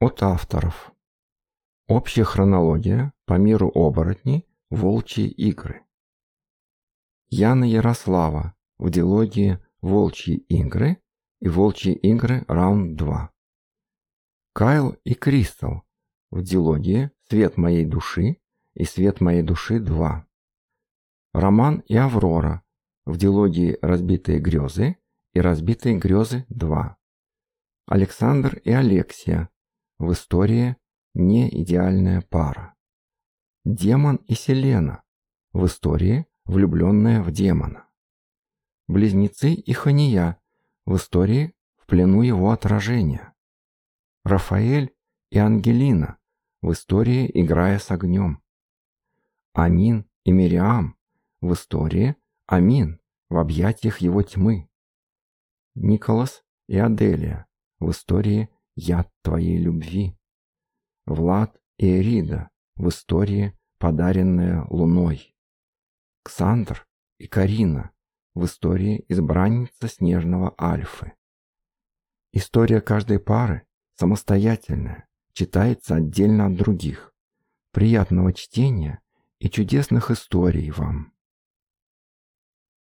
От авторов. Общая хронология по миру оборотней «Волчьи игры». Яна Ярослава в дилогии «Волчьи игры» и «Волчьи игры. Раунд 2». Кайл и Кристал в дилогии «Свет моей души» и «Свет моей души 2». Роман и Аврора в дилогии «Разбитые грезы» и «Разбитые грезы 2». Александр и Алексия в истории не идеальная пара. Демон и Селена. В истории влюбленная в демона. Близнецы и Хания. В истории в плену его отражения. Рафаэль и Ангелина. В истории играя с огнем. Амин и Мириам. В истории Амин в объятиях его тьмы. Николас и Аделия. В истории яд твоей любви. Влад и Эрида в истории «Подаренная луной». Ксандр и Карина в истории «Избранница снежного Альфы». История каждой пары самостоятельная, читается отдельно от других. Приятного чтения и чудесных историй вам!